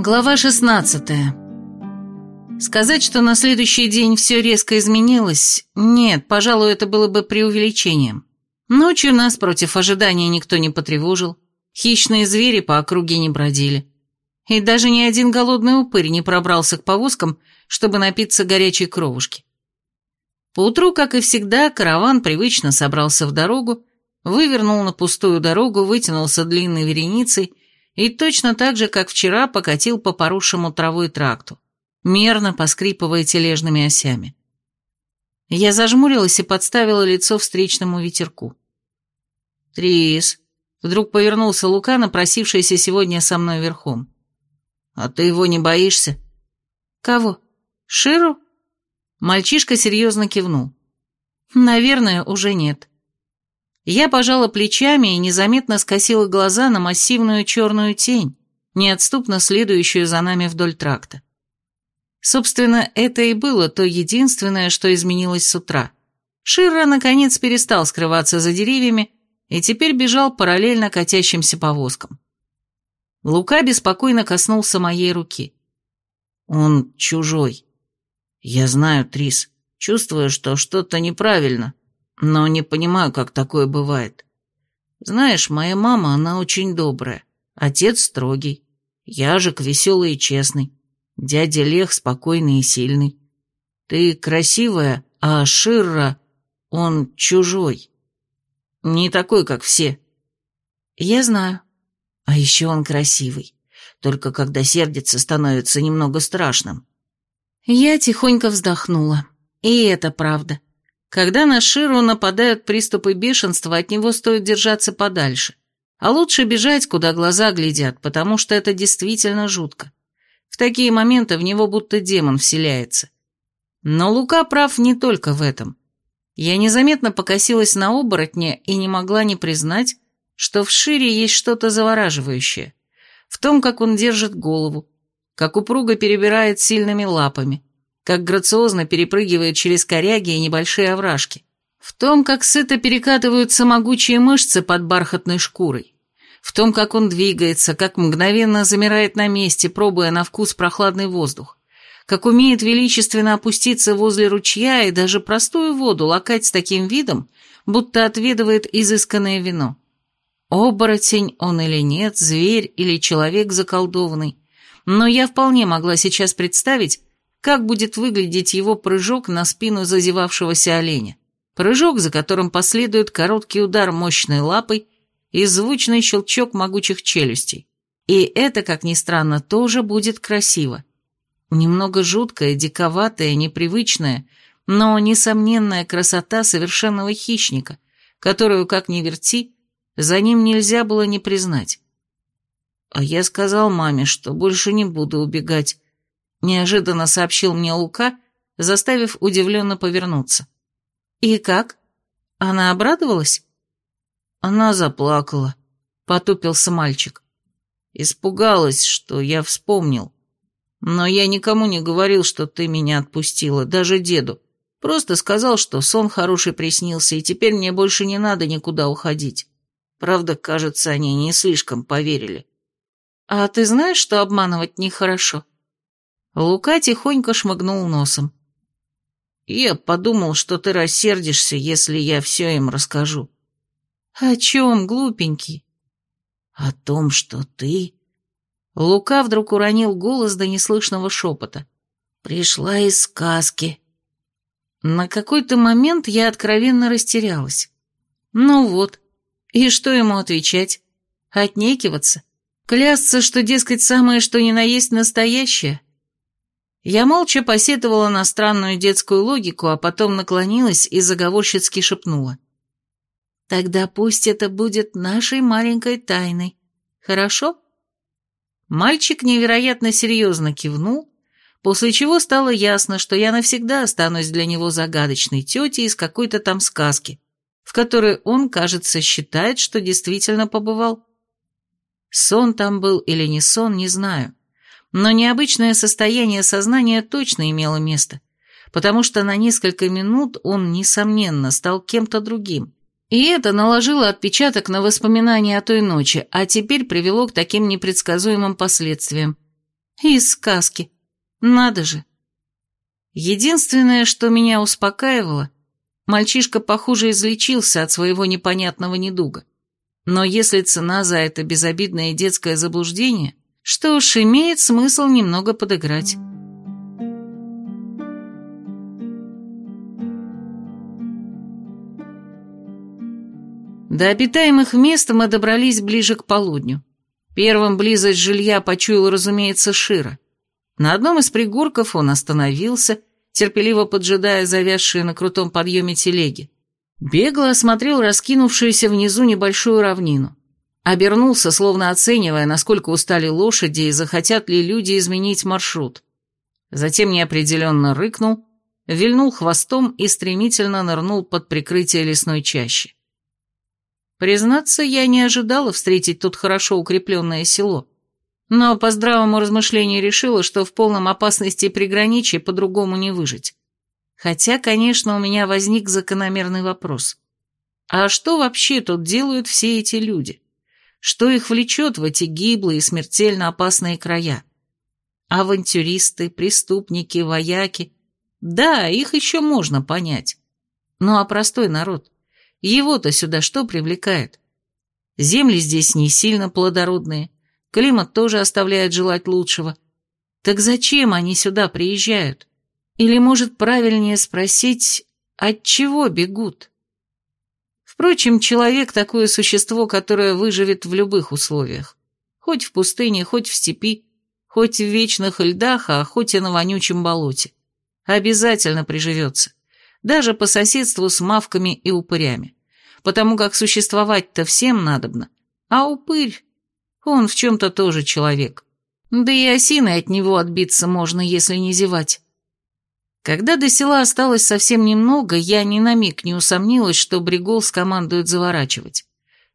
Глава 16 Сказать, что на следующий день все резко изменилось, нет, пожалуй, это было бы преувеличением. Ночью нас против ожидания никто не потревожил, хищные звери по округе не бродили. И даже ни один голодный упырь не пробрался к повозкам, чтобы напиться горячей кровушки. Поутру, как и всегда, караван привычно собрался в дорогу, вывернул на пустую дорогу, вытянулся длинной вереницей и точно так же, как вчера, покатил по поросшему травой тракту, мерно поскрипывая тележными осями. Я зажмурилась и подставила лицо встречному ветерку. «Трис», — вдруг повернулся Лука, напросившийся сегодня со мной верхом. «А ты его не боишься?» «Кого? Ширу?» Мальчишка серьезно кивнул. «Наверное, уже нет. Я пожала плечами и незаметно скосила глаза на массивную черную тень, неотступно следующую за нами вдоль тракта. Собственно, это и было то единственное, что изменилось с утра. Ширра, наконец, перестал скрываться за деревьями и теперь бежал параллельно катящимся повозкам. Лука беспокойно коснулся моей руки. «Он чужой. Я знаю, Трис, чувствую, что что-то неправильно, но не понимаю, как такое бывает. Знаешь, моя мама, она очень добрая, отец строгий, яжик веселый и честный, дядя Лех спокойный и сильный. Ты красивая, а Ширра, он чужой. Не такой, как все. Я знаю. А еще он красивый. Только когда сердится, становится немного страшным. Я тихонько вздохнула. И это правда. Когда на Ширу нападают приступы бешенства, от него стоит держаться подальше. А лучше бежать, куда глаза глядят, потому что это действительно жутко. В такие моменты в него будто демон вселяется. Но Лука прав не только в этом. Я незаметно покосилась на оборотня и не могла не признать, что в Шире есть что-то завораживающее. В том, как он держит голову, как упруго перебирает сильными лапами, как грациозно перепрыгивает через коряги и небольшие овражки, в том, как сыто перекатываются могучие мышцы под бархатной шкурой, в том, как он двигается, как мгновенно замирает на месте, пробуя на вкус прохладный воздух, как умеет величественно опуститься возле ручья и даже простую воду лакать с таким видом, будто отведывает изысканное вино. Оборотень он или нет, зверь или человек заколдованный, но я вполне могла сейчас представить, как будет выглядеть его прыжок на спину зазевавшегося оленя. Прыжок, за которым последует короткий удар мощной лапой и звучный щелчок могучих челюстей. И это, как ни странно, тоже будет красиво. Немного жуткая, диковатая, непривычная, но несомненная красота совершенного хищника, которую, как ни верти, за ним нельзя было не признать. А я сказал маме, что больше не буду убегать, неожиданно сообщил мне Лука, заставив удивленно повернуться. «И как? Она обрадовалась?» Она заплакала, потупился мальчик. Испугалась, что я вспомнил. Но я никому не говорил, что ты меня отпустила, даже деду. Просто сказал, что сон хороший приснился, и теперь мне больше не надо никуда уходить. Правда, кажется, они не слишком поверили. А ты знаешь, что обманывать нехорошо? Лука тихонько шмыгнул носом. «Я подумал, что ты рассердишься, если я все им расскажу». «О чем, глупенький?» «О том, что ты...» Лука вдруг уронил голос до неслышного шепота. «Пришла из сказки». На какой-то момент я откровенно растерялась. Ну вот, и что ему отвечать? Отнекиваться? Клясться, что, дескать, самое что ни на есть настоящее? Я молча посетовала на странную детскую логику, а потом наклонилась и заговорщицки шепнула. «Тогда пусть это будет нашей маленькой тайной. Хорошо?» Мальчик невероятно серьезно кивнул, после чего стало ясно, что я навсегда останусь для него загадочной тетей из какой-то там сказки, в которой он, кажется, считает, что действительно побывал. Сон там был или не сон, не знаю но необычное состояние сознания точно имело место, потому что на несколько минут он, несомненно, стал кем-то другим. И это наложило отпечаток на воспоминания о той ночи, а теперь привело к таким непредсказуемым последствиям. Из сказки. Надо же. Единственное, что меня успокаивало, мальчишка, похоже, излечился от своего непонятного недуга. Но если цена за это безобидное детское заблуждение, что ж, имеет смысл немного подыграть. До обитаемых мест мы добрались ближе к полудню. Первым близость жилья почуял, разумеется, Шира. На одном из пригорков он остановился, терпеливо поджидая завязшие на крутом подъеме телеги. Бегло осмотрел раскинувшуюся внизу небольшую равнину. Обернулся, словно оценивая, насколько устали лошади и захотят ли люди изменить маршрут. Затем неопределенно рыкнул, вильнул хвостом и стремительно нырнул под прикрытие лесной чащи. Признаться, я не ожидала встретить тут хорошо укрепленное село, но по здравому размышлению решила, что в полном опасности приграничья по-другому не выжить. Хотя, конечно, у меня возник закономерный вопрос. А что вообще тут делают все эти люди? Что их влечет в эти гиблые и смертельно опасные края? Авантюристы, преступники, вояки. Да, их еще можно понять. Ну а простой народ? Его-то сюда что привлекает? Земли здесь не сильно плодородные, климат тоже оставляет желать лучшего. Так зачем они сюда приезжают? Или, может, правильнее спросить, от чего бегут? Впрочем, человек – такое существо, которое выживет в любых условиях. Хоть в пустыне, хоть в степи, хоть в вечных льдах, а хоть и на вонючем болоте. Обязательно приживется. Даже по соседству с мавками и упырями. Потому как существовать-то всем надобно. А упырь, он в чем-то тоже человек. Да и осиной от него отбиться можно, если не зевать. Когда до села осталось совсем немного, я ни на миг не усомнилась, что Бригол скомандует заворачивать.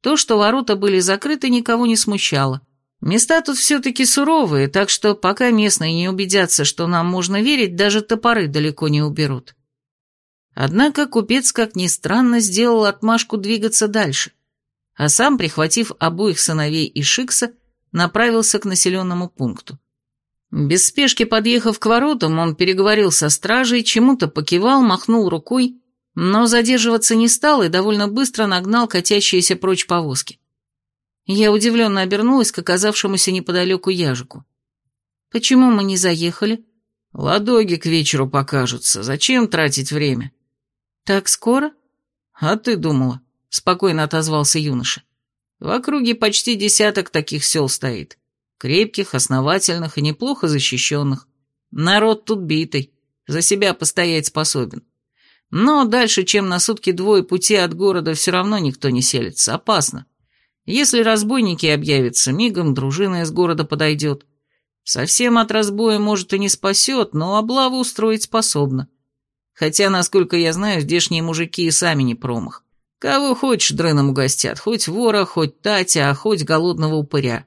То, что ворота были закрыты, никого не смущало. Места тут все-таки суровые, так что пока местные не убедятся, что нам можно верить, даже топоры далеко не уберут. Однако купец, как ни странно, сделал отмашку двигаться дальше, а сам, прихватив обоих сыновей и Шикса, направился к населенному пункту. Без спешки подъехав к воротам, он переговорил со стражей, чему-то покивал, махнул рукой, но задерживаться не стал и довольно быстро нагнал катящиеся прочь повозки. Я удивленно обернулась к оказавшемуся неподалеку яжику. «Почему мы не заехали?» «Ладоги к вечеру покажутся. Зачем тратить время?» «Так скоро?» «А ты думала?» — спокойно отозвался юноша. «В округе почти десяток таких сел стоит. Крепких, основательных и неплохо защищенных. Народ тут битый, за себя постоять способен. Но дальше, чем на сутки двое пути от города, все равно никто не селится, опасно. Если разбойники объявятся, мигом дружина из города подойдет. Совсем от разбоя, может, и не спасет, но облаву устроить способна. Хотя, насколько я знаю, здешние мужики и сами не промах. Кого хочешь дрыном угостят, хоть вора, хоть татя, а хоть голодного упыря.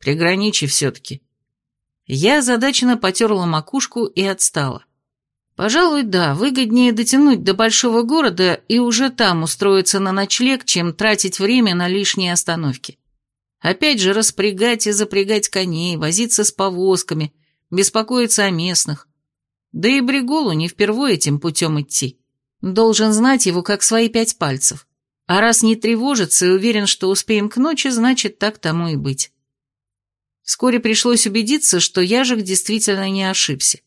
Приграничи все-таки. Я задаченно потерла макушку и отстала. Пожалуй, да, выгоднее дотянуть до большого города и уже там устроиться на ночлег, чем тратить время на лишние остановки. Опять же, распрягать и запрягать коней, возиться с повозками, беспокоиться о местных. Да и Бриголу не впервые этим путем идти. Должен знать его как свои пять пальцев. А раз не тревожится и уверен, что успеем к ночи, значит, так тому и быть. Вскоре пришлось убедиться, что яжик действительно не ошибся.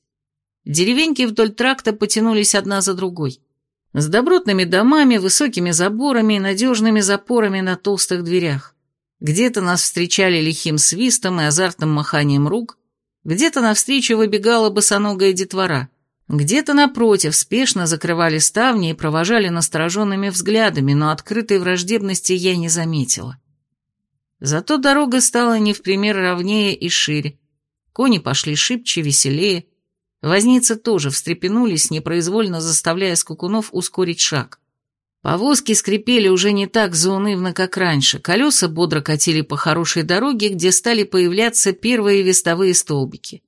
Деревеньки вдоль тракта потянулись одна за другой. С добротными домами, высокими заборами и надежными запорами на толстых дверях. Где-то нас встречали лихим свистом и азартным маханием рук, где-то навстречу выбегала босоногая детвора, где-то напротив спешно закрывали ставни и провожали настороженными взглядами, но открытой враждебности я не заметила. Зато дорога стала не в пример ровнее и шире. Кони пошли шибче, веселее. Возницы тоже встрепенулись, непроизвольно заставляя скукунов ускорить шаг. Повозки скрипели уже не так заунывно, как раньше, колеса бодро катили по хорошей дороге, где стали появляться первые вестовые столбики.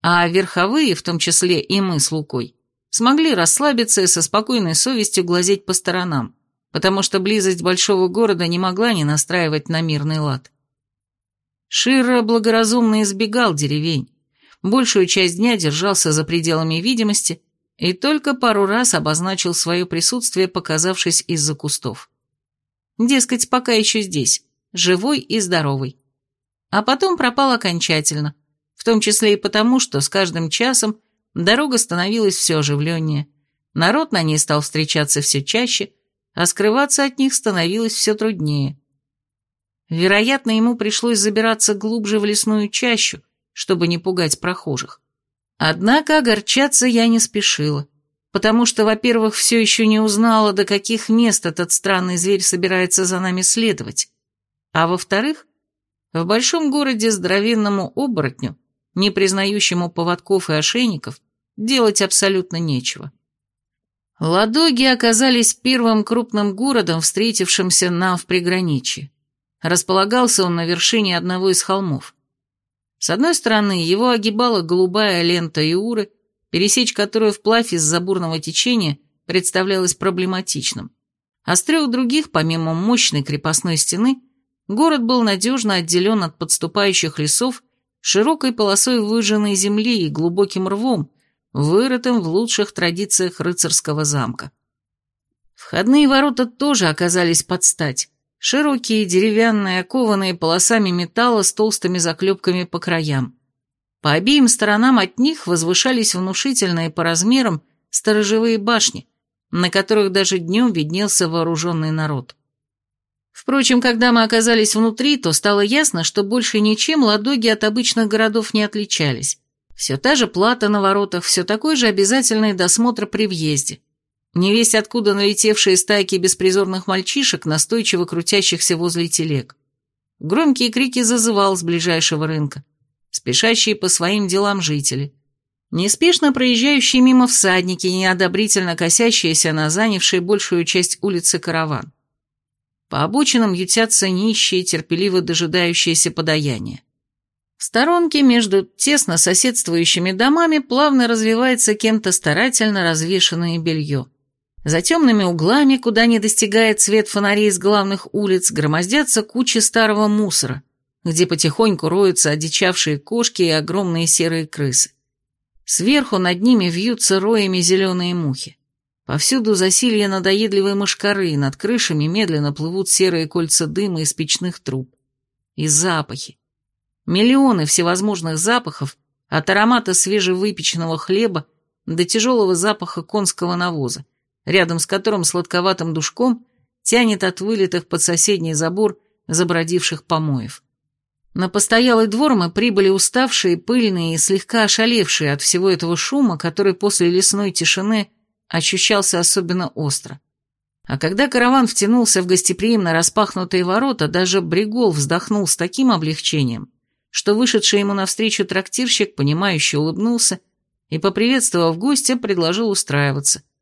А верховые, в том числе и мы с Лукой, смогли расслабиться и со спокойной совестью глазеть по сторонам потому что близость большого города не могла не настраивать на мирный лад. Широ благоразумно избегал деревень, большую часть дня держался за пределами видимости и только пару раз обозначил свое присутствие, показавшись из-за кустов. Дескать, пока еще здесь, живой и здоровый. А потом пропал окончательно, в том числе и потому, что с каждым часом дорога становилась все оживленнее, народ на ней стал встречаться все чаще, а скрываться от них становилось все труднее. Вероятно, ему пришлось забираться глубже в лесную чащу, чтобы не пугать прохожих. Однако огорчаться я не спешила, потому что, во-первых, все еще не узнала, до каких мест этот странный зверь собирается за нами следовать, а во-вторых, в большом городе здоровенному оборотню, не признающему поводков и ошейников, делать абсолютно нечего. Ладоги оказались первым крупным городом, встретившимся нам в приграничье. Располагался он на вершине одного из холмов. С одной стороны, его огибала голубая лента Иуры, пересечь которую вплавь из-за бурного течения представлялось проблематичным. А с трех других, помимо мощной крепостной стены, город был надежно отделен от подступающих лесов широкой полосой выжженной земли и глубоким рвом, вырытым в лучших традициях рыцарского замка. Входные ворота тоже оказались под стать, Широкие, деревянные, окованные полосами металла с толстыми заклепками по краям. По обеим сторонам от них возвышались внушительные по размерам сторожевые башни, на которых даже днем виднелся вооруженный народ. Впрочем, когда мы оказались внутри, то стало ясно, что больше ничем ладоги от обычных городов не отличались. Все та же плата на воротах, все такой же обязательный досмотр при въезде. Не весь откуда налетевшие стайки беспризорных мальчишек, настойчиво крутящихся возле телег. Громкие крики зазывал с ближайшего рынка. Спешащие по своим делам жители. Неспешно проезжающие мимо всадники, неодобрительно косящиеся на занявшие большую часть улицы караван. По обочинам ютятся нищие, терпеливо дожидающиеся подаяния. В сторонке между тесно соседствующими домами плавно развивается кем-то старательно развешанное белье. За темными углами, куда не достигает свет фонарей с главных улиц, громоздятся кучи старого мусора, где потихоньку роются одичавшие кошки и огромные серые крысы. Сверху над ними вьются роями зеленые мухи. Повсюду засилья надоедливые мышкары, над крышами медленно плывут серые кольца дыма из печных труб. И запахи. Миллионы всевозможных запахов, от аромата свежевыпеченного хлеба до тяжелого запаха конского навоза, рядом с которым сладковатым душком тянет от вылетых под соседний забор забродивших помоев. На постоялый двор мы прибыли уставшие, пыльные и слегка ошалевшие от всего этого шума, который после лесной тишины ощущался особенно остро. А когда караван втянулся в гостеприимно распахнутые ворота, даже Бригол вздохнул с таким облегчением, что вышедший ему навстречу трактирщик, понимающе улыбнулся и, поприветствовав гостя, предложил устраиваться –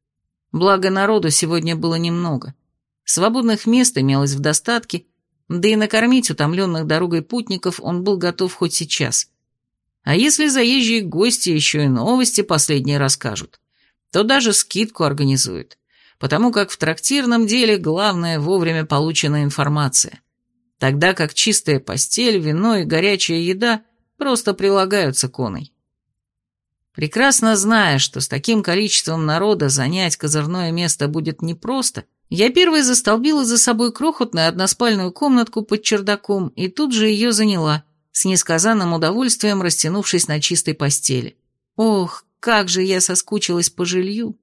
Благо народу сегодня было немного. Свободных мест имелось в достатке, да и накормить утомленных дорогой путников он был готов хоть сейчас. А если заезжие гости еще и новости последние расскажут, то даже скидку организуют, потому как в трактирном деле главное вовремя полученная информация, тогда как чистая постель, вино и горячая еда просто прилагаются коной. Прекрасно зная, что с таким количеством народа занять козырное место будет непросто, я первой застолбила за собой крохотную односпальную комнатку под чердаком и тут же ее заняла, с несказанным удовольствием растянувшись на чистой постели. Ох, как же я соскучилась по жилью.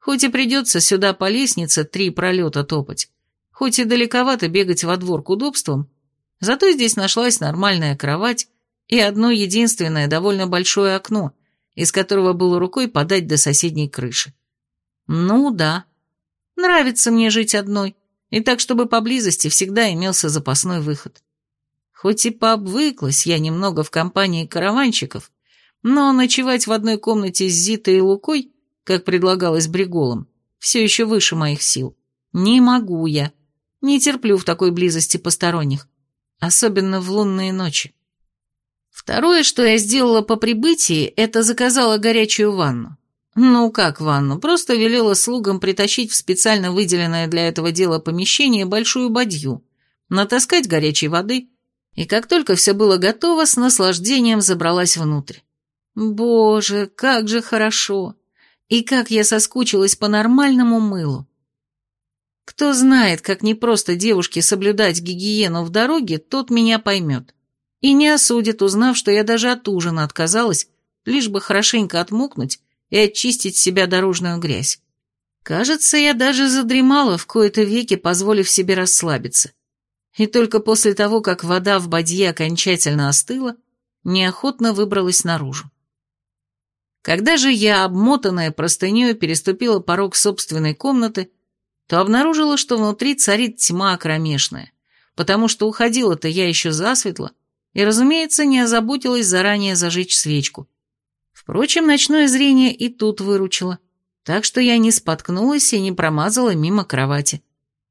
Хоть и придется сюда по лестнице три пролета топать, хоть и далековато бегать во двор к удобствам, зато здесь нашлась нормальная кровать и одно единственное довольно большое окно, из которого было рукой подать до соседней крыши. Ну да, нравится мне жить одной, и так, чтобы поблизости всегда имелся запасной выход. Хоть и пообвыклась я немного в компании караванщиков, но ночевать в одной комнате с Зитой и Лукой, как предлагалось Бриголом, все еще выше моих сил. Не могу я. Не терплю в такой близости посторонних, особенно в лунные ночи. Второе, что я сделала по прибытии, это заказала горячую ванну. Ну как ванну, просто велела слугам притащить в специально выделенное для этого дела помещение большую бадью, натаскать горячей воды, и как только все было готово, с наслаждением забралась внутрь. Боже, как же хорошо! И как я соскучилась по нормальному мылу. Кто знает, как непросто девушке соблюдать гигиену в дороге, тот меня поймет. И не осудит, узнав, что я даже от ужина отказалась, лишь бы хорошенько отмокнуть и очистить себя дорожную грязь. Кажется, я даже задремала в кои-то веки, позволив себе расслабиться. И только после того, как вода в бадье окончательно остыла, неохотно выбралась наружу. Когда же я, обмотанная простыней, переступила порог собственной комнаты, то обнаружила, что внутри царит тьма кромешная, потому что уходила-то я еще засветло, и, разумеется, не озаботилась заранее зажечь свечку. Впрочем, ночное зрение и тут выручило, так что я не споткнулась и не промазала мимо кровати.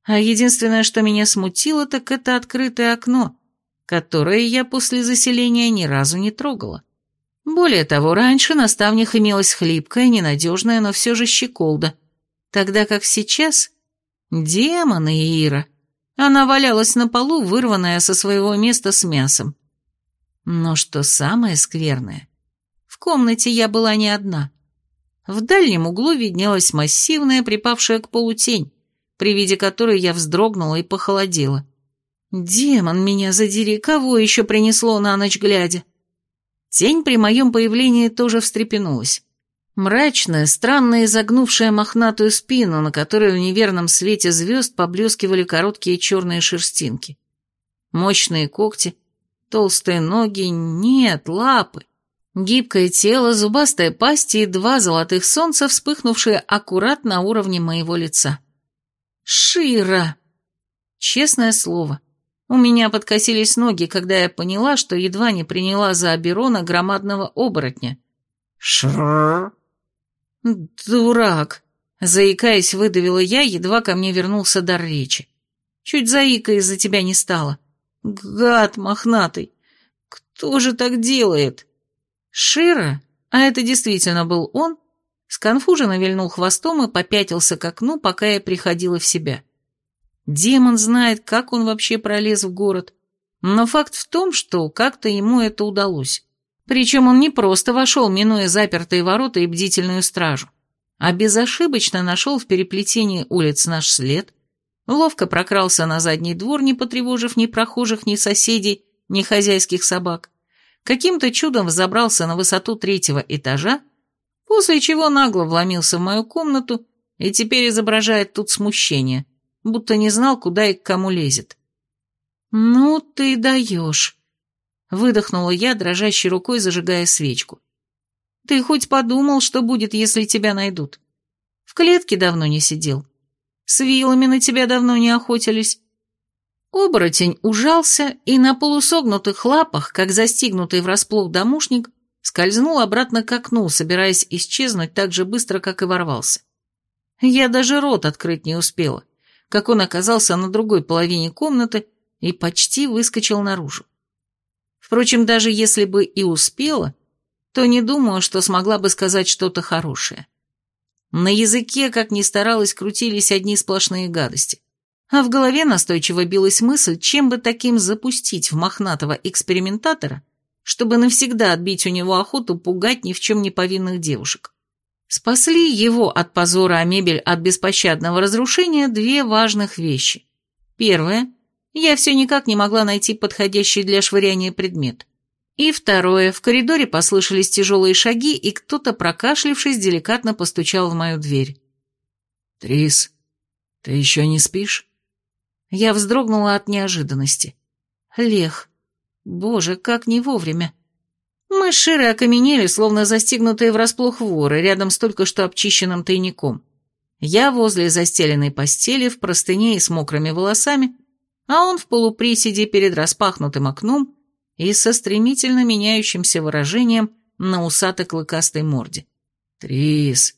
А единственное, что меня смутило, так это открытое окно, которое я после заселения ни разу не трогала. Более того, раньше на ставнях имелась хлипкая, ненадежная, но все же щеколда, тогда как сейчас... Демоны Ира! Она валялась на полу, вырванная со своего места с мясом. Но что самое скверное, в комнате я была не одна. В дальнем углу виднелась массивная, припавшая к полу тень, при виде которой я вздрогнула и похолодела. «Демон, меня задери, кого еще принесло на ночь глядя?» Тень при моем появлении тоже встрепенулась. Мрачная, странно изогнувшая мохнатую спину, на которой в неверном свете звезд поблескивали короткие черные шерстинки. Мощные когти, толстые ноги, нет, лапы. Гибкое тело, зубастая пасть и два золотых солнца, вспыхнувшие аккурат на уровне моего лица. Шира! Честное слово, у меня подкосились ноги, когда я поняла, что едва не приняла за Аберона громадного оборотня. Шрррр. Дурак. Заикаясь, выдавила я, едва ко мне вернулся дар речи. Чуть заика из-за тебя не стало. Гад мохнатый. Кто же так делает? Шира, а это действительно был он, сконфуженно вильнул хвостом и попятился к окну, пока я приходила в себя. Демон знает, как он вообще пролез в город. Но факт в том, что как-то ему это удалось. Причем он не просто вошел, минуя запертые ворота и бдительную стражу, а безошибочно нашел в переплетении улиц наш след, ловко прокрался на задний двор, не потревожив ни прохожих, ни соседей, ни хозяйских собак, каким-то чудом взобрался на высоту третьего этажа, после чего нагло вломился в мою комнату и теперь изображает тут смущение – будто не знал, куда и к кому лезет. «Ну ты даешь», — выдохнула я, дрожащей рукой зажигая свечку. «Ты хоть подумал, что будет, если тебя найдут? В клетке давно не сидел. С вилами на тебя давно не охотились». Оборотень ужался и на полусогнутых лапах, как застигнутый врасплох домушник, скользнул обратно к окну, собираясь исчезнуть так же быстро, как и ворвался. Я даже рот открыть не успела как он оказался на другой половине комнаты и почти выскочил наружу. Впрочем, даже если бы и успела, то не думаю, что смогла бы сказать что-то хорошее. На языке, как ни старалась, крутились одни сплошные гадости. А в голове настойчиво билась мысль, чем бы таким запустить в мохнатого экспериментатора, чтобы навсегда отбить у него охоту пугать ни в чем не повинных девушек. Спасли его от позора, а мебель от беспощадного разрушения две важных вещи. Первое. Я все никак не могла найти подходящий для швыряния предмет. И второе. В коридоре послышались тяжелые шаги, и кто-то, прокашлившись, деликатно постучал в мою дверь. «Трис, ты еще не спишь?» Я вздрогнула от неожиданности. «Лех, боже, как не вовремя!» Мы с Широй окаменели, словно застигнутые врасплох воры, рядом с только что обчищенным тайником. Я возле застеленной постели, в простыне и с мокрыми волосами, а он в полуприседе перед распахнутым окном и со стремительно меняющимся выражением на усато-клыкастой морде. «Трис!»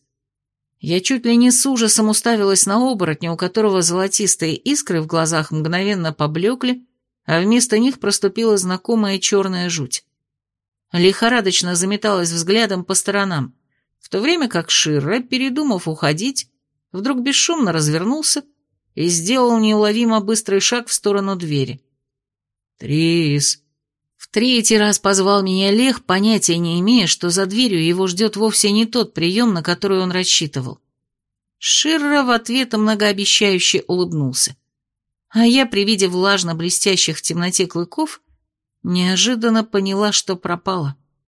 Я чуть ли не с ужасом уставилась на оборотня, у которого золотистые искры в глазах мгновенно поблекли, а вместо них проступила знакомая черная жуть лихорадочно заметалась взглядом по сторонам, в то время как Ширра, передумав уходить, вдруг бесшумно развернулся и сделал неуловимо быстрый шаг в сторону двери. «Трис!» В третий раз позвал меня Лех, понятия не имея, что за дверью его ждет вовсе не тот прием, на который он рассчитывал. Ширра в ответ многообещающе улыбнулся. А я при виде влажно блестящих в темноте клыков неожиданно поняла, что пропала.